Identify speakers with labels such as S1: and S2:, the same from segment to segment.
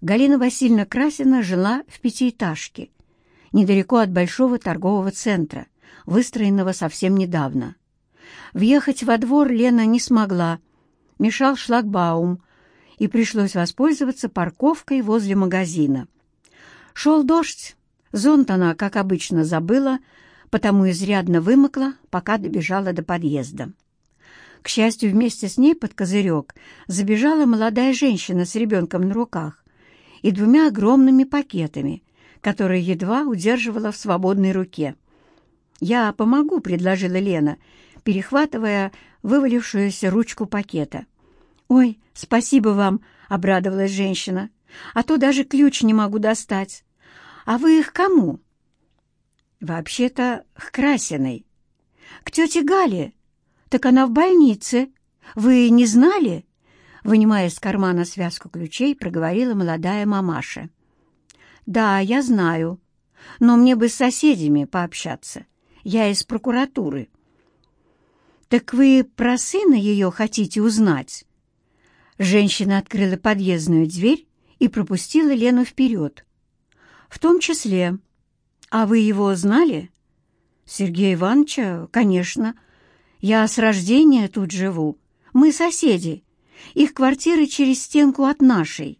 S1: Галина Васильевна Красина жила в Пятиэтажке, недалеко от большого торгового центра, выстроенного совсем недавно. Въехать во двор Лена не смогла, мешал шлагбаум, и пришлось воспользоваться парковкой возле магазина. Шел дождь, зонт она, как обычно, забыла, потому изрядно вымокла, пока добежала до подъезда. К счастью, вместе с ней под козырек забежала молодая женщина с ребенком на руках и двумя огромными пакетами, которые едва удерживала в свободной руке. «Я помогу», — предложила Лена, перехватывая вывалившуюся ручку пакета. «Ой, спасибо вам», — обрадовалась женщина, «а то даже ключ не могу достать. А вы их кому?» «Вообще-то к Красиной». «К тете Гале. Так она в больнице. Вы не знали?» вынимая из кармана связку ключей, проговорила молодая мамаша. «Да, я знаю, но мне бы с соседями пообщаться. Я из прокуратуры». «Так вы про сына ее хотите узнать?» Женщина открыла подъездную дверь и пропустила Лену вперед. «В том числе. А вы его знали?» «Сергея Ивановича, конечно. Я с рождения тут живу. Мы соседи. Их квартиры через стенку от нашей.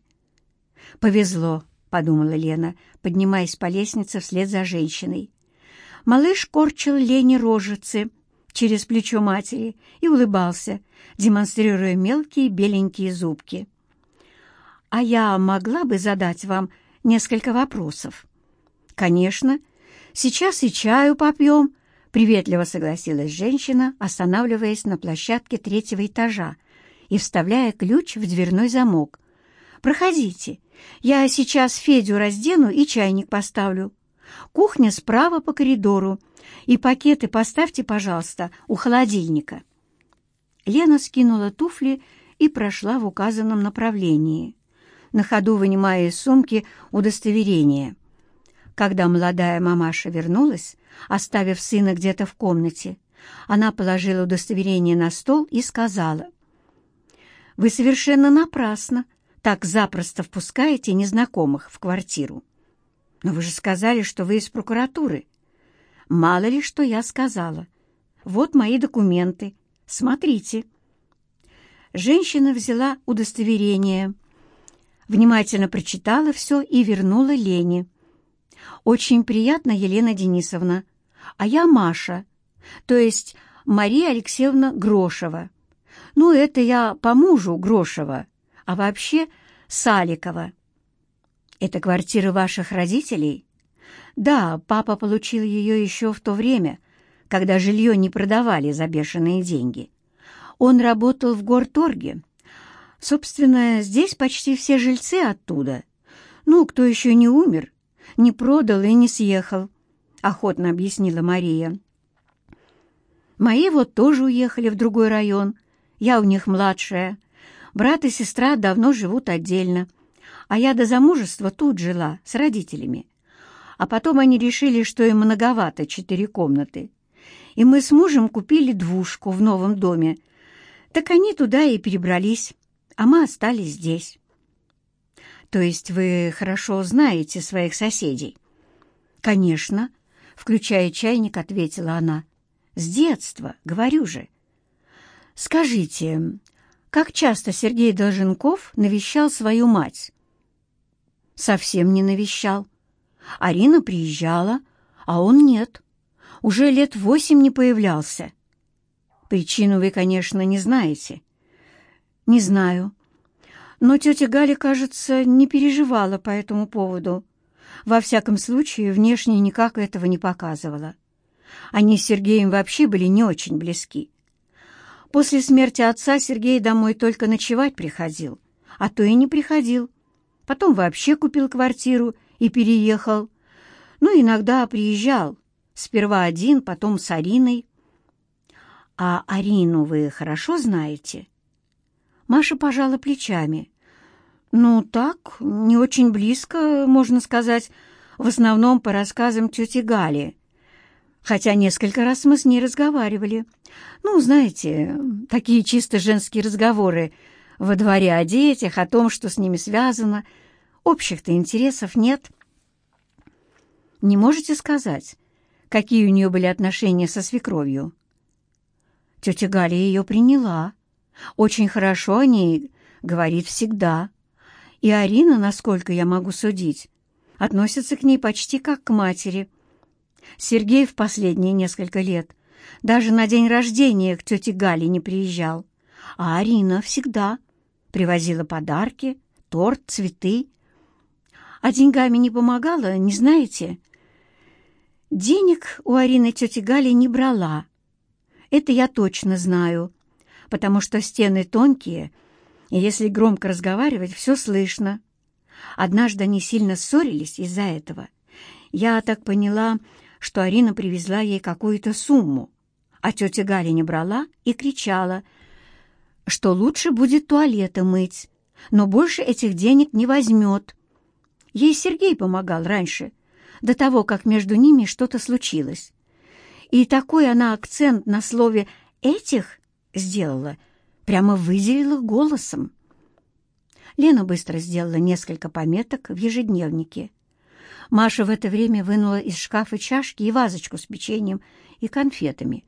S1: «Повезло», — подумала Лена, поднимаясь по лестнице вслед за женщиной. Малыш корчил Лене рожицы через плечо матери и улыбался, демонстрируя мелкие беленькие зубки. «А я могла бы задать вам несколько вопросов?» «Конечно. Сейчас и чаю попьем», — приветливо согласилась женщина, останавливаясь на площадке третьего этажа, и вставляя ключ в дверной замок. «Проходите. Я сейчас Федю раздену и чайник поставлю. Кухня справа по коридору. И пакеты поставьте, пожалуйста, у холодильника». Лена скинула туфли и прошла в указанном направлении, на ходу вынимая из сумки удостоверение. Когда молодая мамаша вернулась, оставив сына где-то в комнате, она положила удостоверение на стол и сказала — вы совершенно напрасно так запросто впускаете незнакомых в квартиру. Но вы же сказали, что вы из прокуратуры. Мало ли, что я сказала. Вот мои документы. Смотрите. Женщина взяла удостоверение, внимательно прочитала все и вернула Лене. «Очень приятно, Елена Денисовна. А я Маша, то есть Мария Алексеевна Грошева». Ну, это я по мужу Грошева, а вообще Саликова. Это квартира ваших родителей? Да, папа получил ее еще в то время, когда жилье не продавали за бешеные деньги. Он работал в горторге. Собственно, здесь почти все жильцы оттуда. Ну, кто еще не умер, не продал и не съехал, охотно объяснила Мария. Мои вот тоже уехали в другой район — я у них младшая. Брат и сестра давно живут отдельно. А я до замужества тут жила, с родителями. А потом они решили, что им многовато четыре комнаты. И мы с мужем купили двушку в новом доме. Так они туда и перебрались, а мы остались здесь. То есть вы хорошо знаете своих соседей? Конечно, включая чайник, ответила она. С детства, говорю же. «Скажите, как часто Сергей Долженков навещал свою мать?» «Совсем не навещал. Арина приезжала, а он нет. Уже лет восемь не появлялся. Причину вы, конечно, не знаете». «Не знаю. Но тетя Галя, кажется, не переживала по этому поводу. Во всяком случае, внешне никак этого не показывала. Они с Сергеем вообще были не очень близки» После смерти отца Сергей домой только ночевать приходил, а то и не приходил. Потом вообще купил квартиру и переехал. Ну, иногда приезжал. Сперва один, потом с Ариной. «А Арину вы хорошо знаете?» Маша пожала плечами. «Ну, так, не очень близко, можно сказать, в основном по рассказам тети Гали хотя несколько раз мы с ней разговаривали. Ну, знаете, такие чисто женские разговоры во дворе о детях, о том, что с ними связано. Общих-то интересов нет. Не можете сказать, какие у нее были отношения со свекровью? Тетя Галя ее приняла. Очень хорошо о ней говорит всегда. И Арина, насколько я могу судить, относится к ней почти как к матери — Сергей в последние несколько лет даже на день рождения к тете Гале не приезжал, а Арина всегда привозила подарки, торт, цветы. А деньгами не помогала, не знаете? Денег у Арины тети Гали не брала. Это я точно знаю, потому что стены тонкие, и если громко разговаривать, все слышно. Однажды они сильно ссорились из-за этого. Я так поняла, что Арина привезла ей какую-то сумму, а тетя Галя не брала и кричала, что лучше будет туалеты мыть, но больше этих денег не возьмет. Ей Сергей помогал раньше, до того, как между ними что-то случилось. И такой она акцент на слове «этих» сделала, прямо выделила голосом. Лена быстро сделала несколько пометок в ежедневнике Маша в это время вынула из шкафа чашки и вазочку с печеньем и конфетами,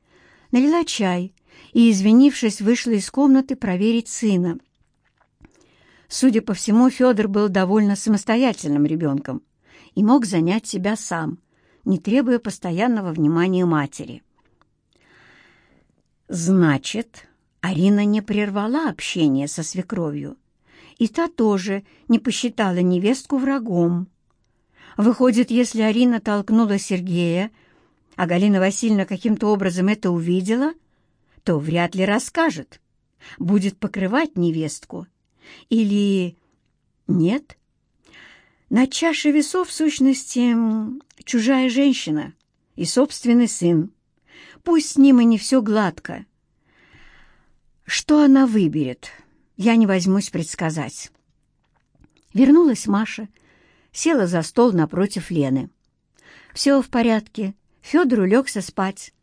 S1: налила чай и, извинившись, вышла из комнаты проверить сына. Судя по всему, Федор был довольно самостоятельным ребенком и мог занять себя сам, не требуя постоянного внимания матери. Значит, Арина не прервала общение со свекровью, и та тоже не посчитала невестку врагом. Выходит, если Арина толкнула Сергея, а Галина Васильевна каким-то образом это увидела, то вряд ли расскажет. Будет покрывать невестку. Или нет? На чаше весов, в сущности, чужая женщина и собственный сын. Пусть с ним и не все гладко. Что она выберет, я не возьмусь предсказать. Вернулась Маша — села за стол напротив Лены. «Все в порядке. Федор улегся спать.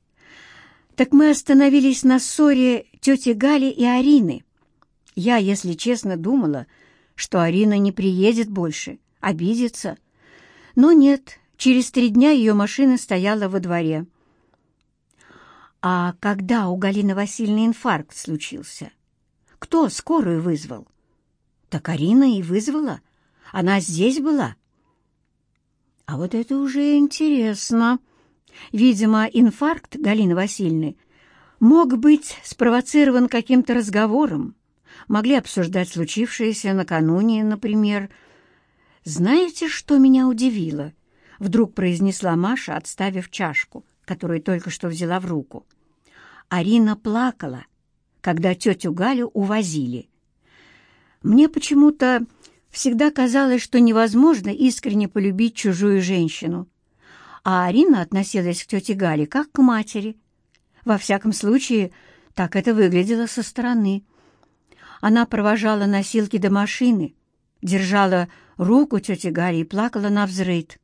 S1: Так мы остановились на ссоре тети Гали и Арины. Я, если честно, думала, что Арина не приедет больше, обидится. Но нет, через три дня ее машина стояла во дворе». «А когда у Галины Васильевны инфаркт случился? Кто скорую вызвал?» «Так Арина и вызвала. Она здесь была? А вот это уже интересно. Видимо, инфаркт Галины Васильевны мог быть спровоцирован каким-то разговором. Могли обсуждать случившееся накануне, например. «Знаете, что меня удивило?» — вдруг произнесла Маша, отставив чашку, которую только что взяла в руку. Арина плакала, когда тетю Галю увозили. «Мне почему-то Всегда казалось, что невозможно искренне полюбить чужую женщину. А Арина относилась к тете Гале как к матери. Во всяком случае, так это выглядело со стороны. Она провожала носилки до машины, держала руку тети Гали и плакала на взрыд.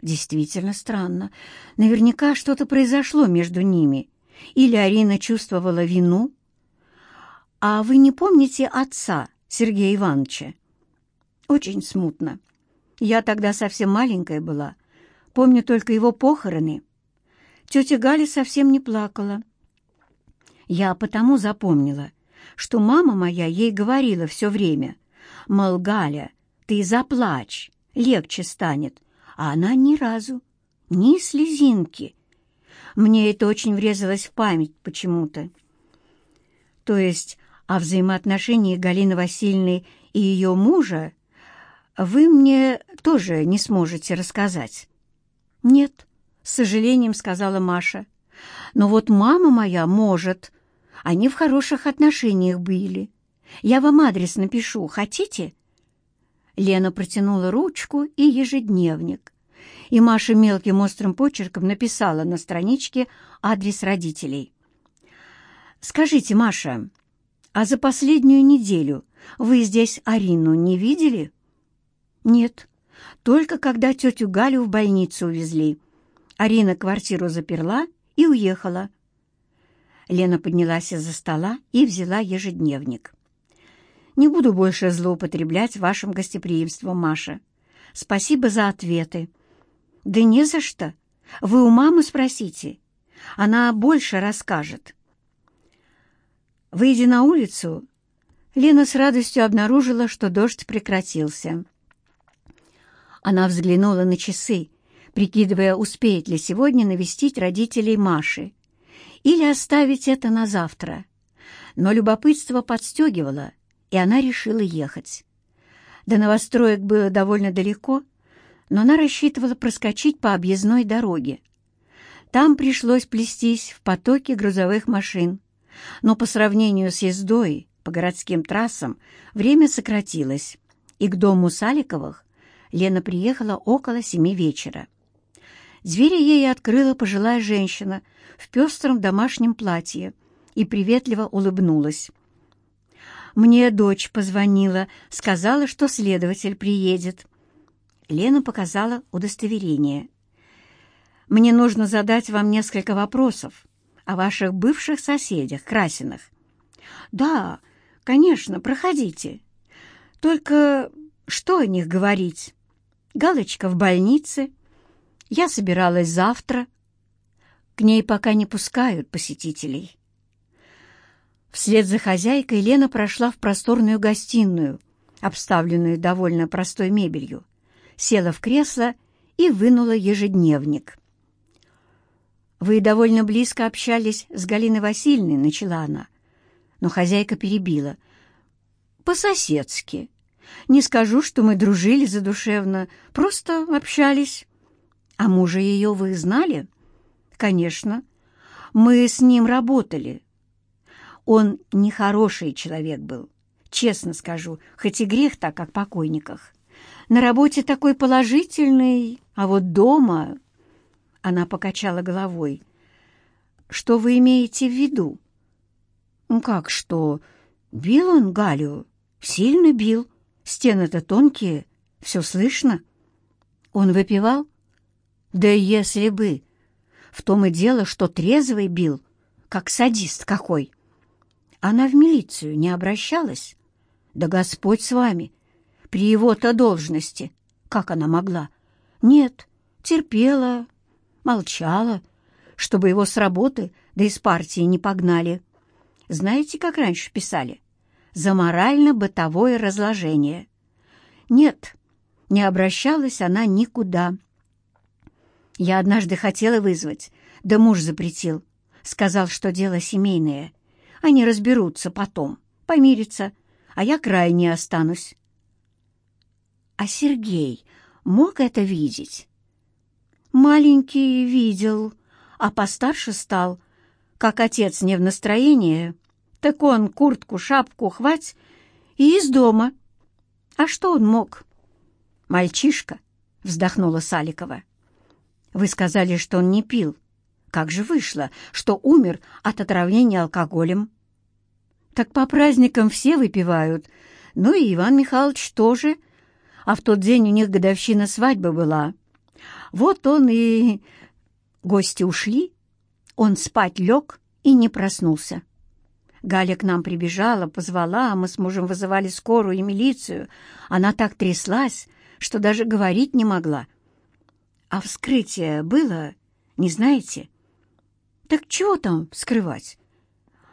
S1: Действительно странно. Наверняка что-то произошло между ними. Или Арина чувствовала вину. «А вы не помните отца?» Сергея Ивановича. Очень смутно. Я тогда совсем маленькая была. Помню только его похороны. Тетя Галя совсем не плакала. Я потому запомнила, что мама моя ей говорила все время, мол, Галя, ты заплачь, легче станет, а она ни разу, ни слезинки. Мне это очень врезалось в память почему-то. То есть а взаимоотношении Галины Васильевны и ее мужа вы мне тоже не сможете рассказать». «Нет», — с сожалением сказала Маша. «Но вот мама моя может. Они в хороших отношениях были. Я вам адрес напишу, хотите?» Лена протянула ручку и ежедневник. И Маша мелким острым почерком написала на страничке адрес родителей. «Скажите, Маша, а за последнюю неделю вы здесь Арину не видели?» «Нет, только когда тетю Галю в больницу увезли. Арина квартиру заперла и уехала». Лена поднялась из-за стола и взяла ежедневник. «Не буду больше злоупотреблять вашим гостеприимством, Маша. Спасибо за ответы». «Да не за что. Вы у мамы спросите. Она больше расскажет». Выйдя на улицу, Лена с радостью обнаружила, что дождь прекратился. Она взглянула на часы, прикидывая, успеет ли сегодня навестить родителей Маши или оставить это на завтра. Но любопытство подстегивало, и она решила ехать. До новостроек было довольно далеко, но она рассчитывала проскочить по объездной дороге. Там пришлось плестись в потоке грузовых машин но по сравнению с ездой по городским трассам время сократилось, и к дому Саликовых Лена приехала около семи вечера. Двери ей открыла пожилая женщина в пестром домашнем платье и приветливо улыбнулась. «Мне дочь позвонила, сказала, что следователь приедет». Лена показала удостоверение. «Мне нужно задать вам несколько вопросов о ваших бывших соседях, Красинах. Да, конечно, проходите. Только что о них говорить? Галочка в больнице. Я собиралась завтра. К ней пока не пускают посетителей. Вслед за хозяйкой Лена прошла в просторную гостиную, обставленную довольно простой мебелью, села в кресло и вынула ежедневник. «Вы довольно близко общались с Галиной Васильевной», — начала она. Но хозяйка перебила. «По-соседски. Не скажу, что мы дружили задушевно, просто общались. А мужа ее вы знали?» «Конечно. Мы с ним работали. Он нехороший человек был, честно скажу, хоть и грех так, как покойниках. На работе такой положительный, а вот дома...» Она покачала головой. «Что вы имеете в виду?» «Как что? Бил он Галю? Сильно бил. Стены-то тонкие, все слышно». «Он выпивал?» «Да если бы! В том и дело, что трезвый бил, как садист какой». Она в милицию не обращалась. «Да Господь с вами! При его-то должности! Как она могла?» «Нет, терпела, молчала, чтобы его с работы да из партии не погнали. Знаете, как раньше писали? За морально-бытовое разложение. Нет, не обращалась она никуда. Я однажды хотела вызвать, да муж запретил. Сказал, что дело семейное. Они разберутся потом, помирятся, а я крайне останусь. А Сергей мог это видеть? Маленький видел, а постарше стал, как отец не в настроении. Так он куртку, шапку хвать и из дома. А что он мог? Мальчишка, вздохнула Саликова. Вы сказали, что он не пил. Как же вышло, что умер от отравления алкоголем? Так по праздникам все выпивают. Ну и Иван Михайлович тоже. А в тот день у них годовщина свадьбы была. Вот он и... Гости ушли, он спать лег и не проснулся. Галя к нам прибежала, позвала, а мы с мужем вызывали скорую и милицию. Она так тряслась, что даже говорить не могла. А вскрытие было, не знаете? Так чего там скрывать?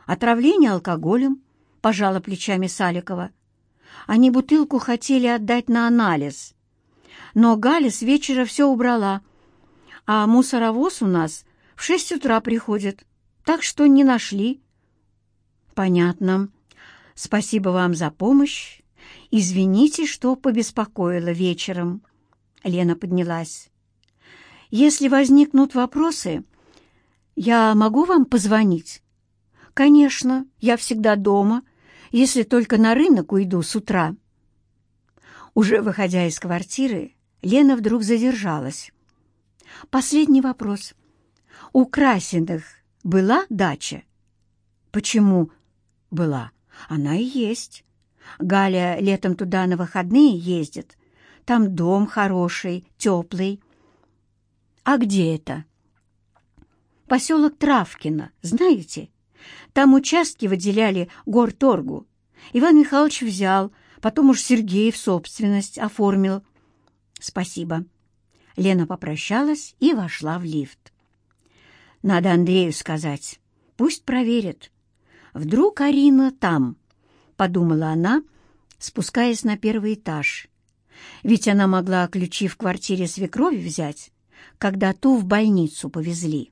S1: Отравление алкоголем, пожала плечами Саликова. Они бутылку хотели отдать на анализ, но Галя с вечера все убрала, а мусоровоз у нас в шесть утра приходит, так что не нашли». «Понятно. Спасибо вам за помощь. Извините, что побеспокоила вечером». Лена поднялась. «Если возникнут вопросы, я могу вам позвонить?» «Конечно, я всегда дома, если только на рынок уйду с утра». Уже выходя из квартиры, Лена вдруг задержалась. «Последний вопрос. У Красиных была дача?» «Почему была? Она и есть. Галя летом туда на выходные ездит. Там дом хороший, теплый». «А где это?» «Поселок Травкино, знаете? Там участки выделяли горторгу. Иван Михайлович взял, потом уж Сергей в собственность оформил». «Спасибо». Лена попрощалась и вошла в лифт. «Надо Андрею сказать. Пусть проверит. Вдруг Арина там?» — подумала она, спускаясь на первый этаж. Ведь она могла ключи в квартире свекрови взять, когда ту в больницу повезли.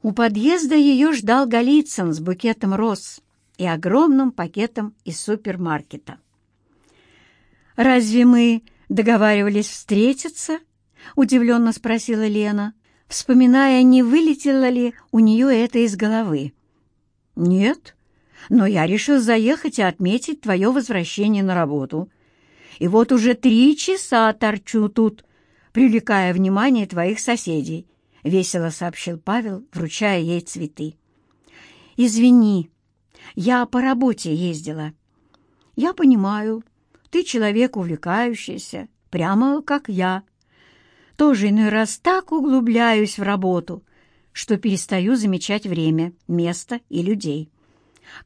S1: У подъезда ее ждал Голицын с букетом роз и огромным пакетом из супермаркета. «Разве мы договаривались встретиться?» — удивленно спросила Лена, вспоминая, не вылетело ли у нее это из головы. «Нет, но я решил заехать и отметить твое возвращение на работу. И вот уже три часа торчу тут, привлекая внимание твоих соседей», — весело сообщил Павел, вручая ей цветы. «Извини, я по работе ездила». «Я понимаю», ты человек увлекающийся, прямо как я. Тоже иной раз так углубляюсь в работу, что перестаю замечать время, место и людей.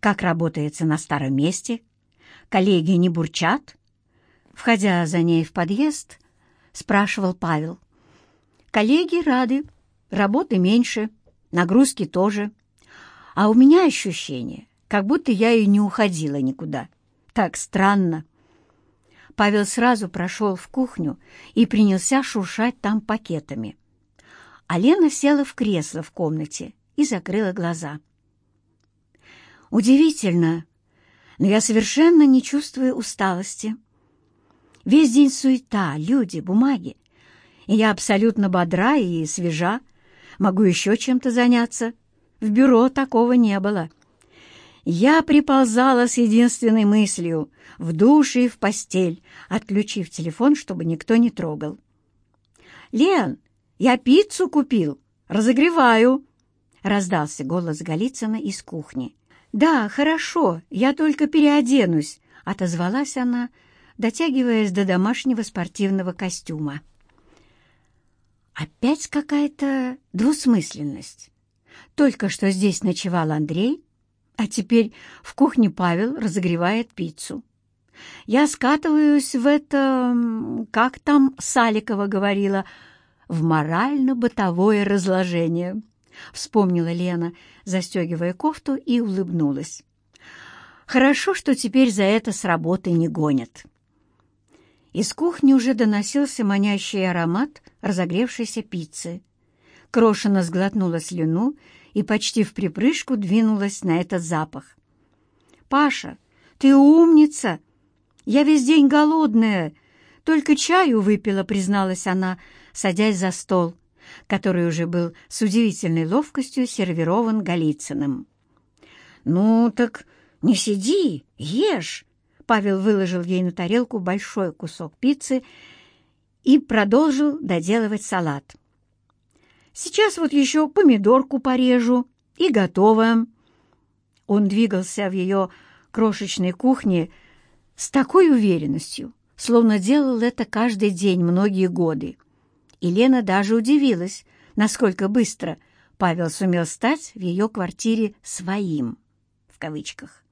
S1: Как работается на старом месте? Коллеги не бурчат? Входя за ней в подъезд, спрашивал Павел. Коллеги рады, работы меньше, нагрузки тоже. А у меня ощущение, как будто я и не уходила никуда. Так странно. Павел сразу прошел в кухню и принялся шуршать там пакетами. А Лена села в кресло в комнате и закрыла глаза. «Удивительно, но я совершенно не чувствую усталости. Весь день суета, люди, бумаги. И я абсолютно бодра и свежа, могу еще чем-то заняться. В бюро такого не было». Я приползала с единственной мыслью — в душ и в постель, отключив телефон, чтобы никто не трогал. «Лен, я пиццу купил, разогреваю!» — раздался голос Голицына из кухни. «Да, хорошо, я только переоденусь», — отозвалась она, дотягиваясь до домашнего спортивного костюма. Опять какая-то двусмысленность. Только что здесь ночевал Андрей — а теперь в кухне Павел разогревает пиццу. Я скатываюсь в это, как там Саликова говорила, в морально-бытовое разложение, вспомнила Лена, застегивая кофту и улыбнулась. Хорошо, что теперь за это с работы не гонят. Из кухни уже доносился манящий аромат разогревшейся пиццы. Крошина сглотнула слюну и почти в припрыжку двинулась на этот запах. «Паша, ты умница! Я весь день голодная!» «Только чаю выпила», — призналась она, садясь за стол, который уже был с удивительной ловкостью сервирован Голицыным. «Ну так не сиди, ешь!» Павел выложил ей на тарелку большой кусок пиццы и продолжил доделывать салат. Сейчас вот еще помидорку порежу и готово». Он двигался в ее крошечной кухне с такой уверенностью, словно делал это каждый день многие годы. И Лена даже удивилась, насколько быстро Павел сумел стать в ее квартире «своим», в кавычках.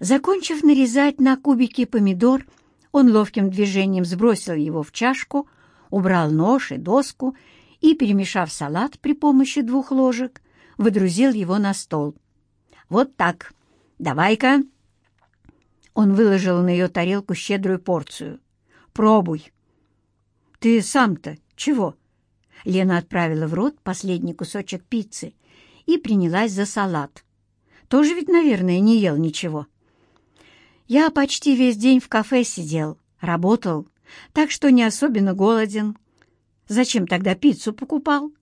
S1: Закончив нарезать на кубики помидор, он ловким движением сбросил его в чашку, убрал нож и доску и, перемешав салат при помощи двух ложек, выдрузил его на стол. «Вот так. Давай-ка». Он выложил на ее тарелку щедрую порцию. «Пробуй». «Ты сам-то чего?» Лена отправила в рот последний кусочек пиццы и принялась за салат. «Тоже ведь, наверное, не ел ничего». «Я почти весь день в кафе сидел, работал, так что не особенно голоден», Зачем тогда пиццу покупал?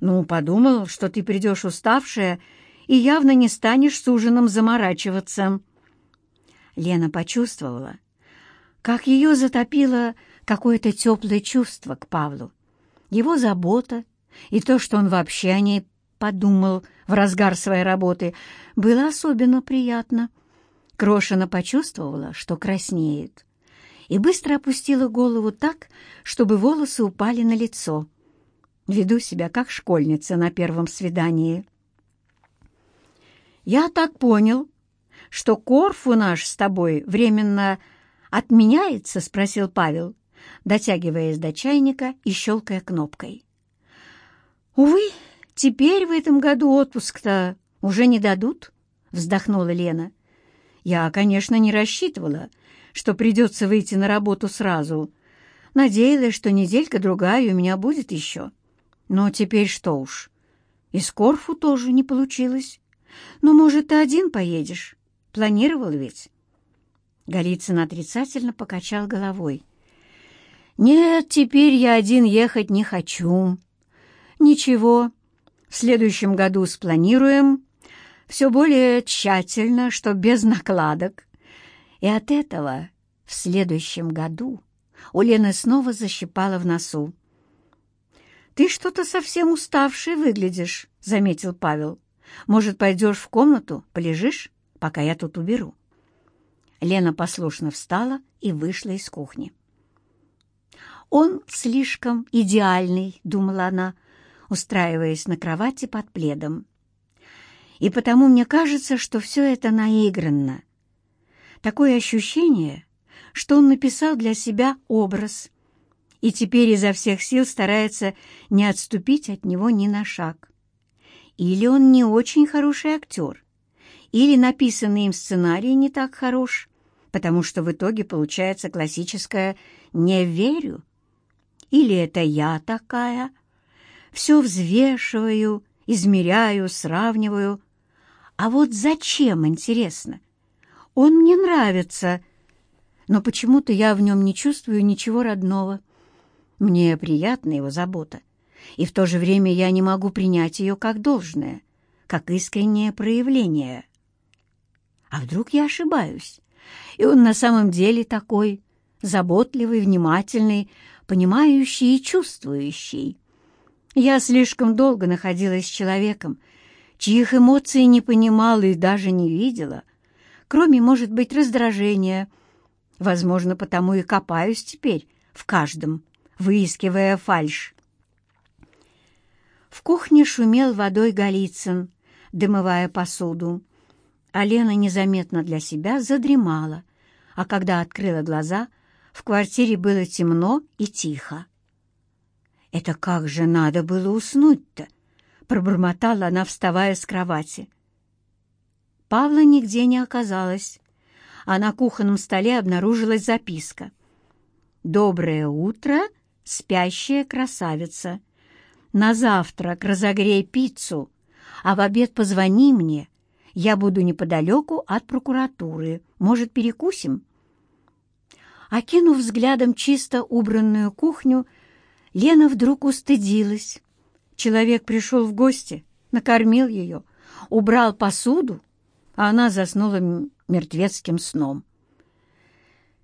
S1: Ну, подумал, что ты придешь уставшая и явно не станешь с ужином заморачиваться. Лена почувствовала, как ее затопило какое-то теплое чувство к Павлу. Его забота и то, что он вообще о ней подумал в разгар своей работы, было особенно приятно. Крошина почувствовала, что краснеет и быстро опустила голову так, чтобы волосы упали на лицо. Веду себя как школьница на первом свидании. «Я так понял, что Корфу наш с тобой временно отменяется?» — спросил Павел, дотягиваясь до чайника и щелкая кнопкой. «Увы, теперь в этом году отпуск-то уже не дадут», — вздохнула Лена. «Я, конечно, не рассчитывала, — что придется выйти на работу сразу. Надеялась, что неделька-другая у меня будет еще. Но теперь что уж. Из Корфу тоже не получилось. но может, ты один поедешь? Планировал ведь?» Голицын отрицательно покачал головой. «Нет, теперь я один ехать не хочу. Ничего, в следующем году спланируем. Все более тщательно, что без накладок. И от этого в следующем году у Лены снова защипала в носу. «Ты что-то совсем уставший выглядишь», — заметил Павел. «Может, пойдешь в комнату, полежишь, пока я тут уберу?» Лена послушно встала и вышла из кухни. «Он слишком идеальный», — думала она, устраиваясь на кровати под пледом. «И потому мне кажется, что все это наигранно, Такое ощущение, что он написал для себя образ и теперь изо всех сил старается не отступить от него ни на шаг. Или он не очень хороший актер, или написанный им сценарий не так хорош, потому что в итоге получается классическое «не верю». Или это я такая? Все взвешиваю, измеряю, сравниваю. А вот зачем, интересно? Он мне нравится, но почему-то я в нем не чувствую ничего родного. Мне приятна его забота, и в то же время я не могу принять ее как должное, как искреннее проявление. А вдруг я ошибаюсь, и он на самом деле такой заботливый, внимательный, понимающий и чувствующий. Я слишком долго находилась с человеком, чьих эмоций не понимала и даже не видела — кроме, может быть, раздражения. Возможно, потому и копаюсь теперь в каждом, выискивая фальшь. В кухне шумел водой Голицын, дымывая посуду. А Лена незаметно для себя задремала, а когда открыла глаза, в квартире было темно и тихо. «Это как же надо было уснуть-то!» — пробормотала она, вставая с кровати. Павла нигде не оказалось, а на кухонном столе обнаружилась записка. «Доброе утро, спящая красавица! На завтрак разогрей пиццу, а в обед позвони мне. Я буду неподалеку от прокуратуры. Может, перекусим?» Окинув взглядом чисто убранную кухню, Лена вдруг устыдилась. Человек пришел в гости, накормил ее, убрал посуду, а она заснула мертвецким сном.